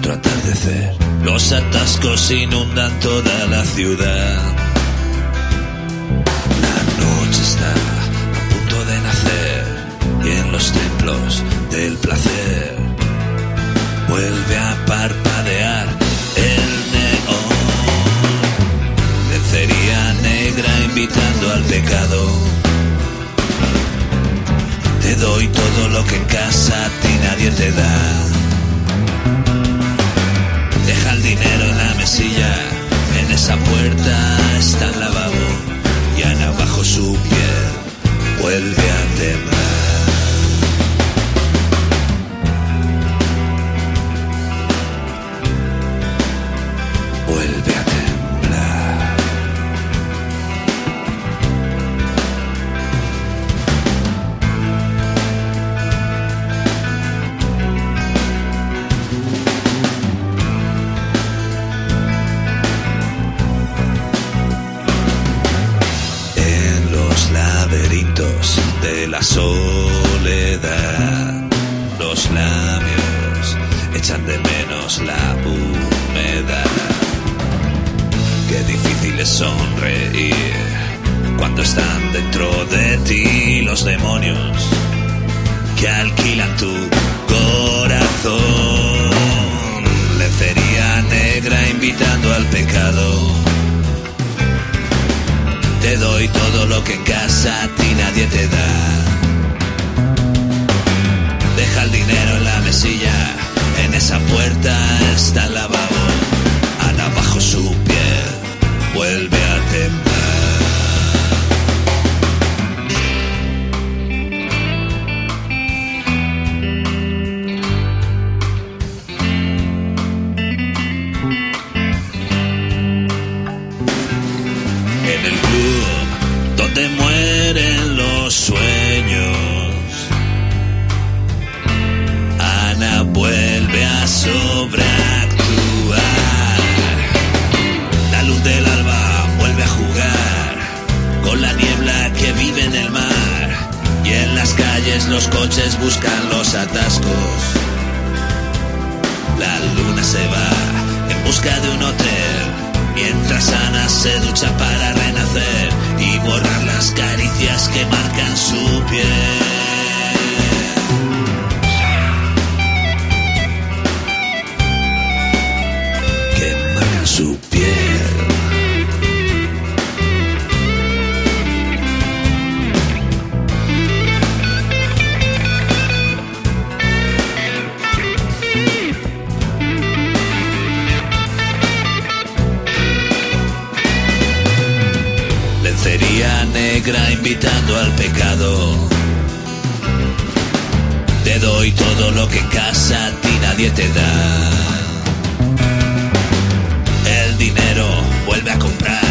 renacer. Los atascos inundan toda la ciudad. La noche está a punto de nacer y en los templos del placer vuelve a parpadear el neón. Lencería negra invitando al pecado. Te doy todo lo que en casa a ti nadie te da. Dinero en la mesilla, en esa puerta está el lavabo y Ana bajo su piel vuelve a temblar. Soledad, los labios echan de menos la humedad. Qué difícil es sonreír cuando están dentro de ti los demonios que alquilan tu corazón. Lencería negra invitando al pecado. Te doy todo lo que en casa a ti nadie te da. Los coches buscan los atascos. La luna se va en busca de un hotel. Mientras Ana se ducha para renacer y borrar las caricias que marcan su piel. Negra invitando al pecado. Te doy todo lo que casa a ti nadie te da. El dinero vuelve a comprar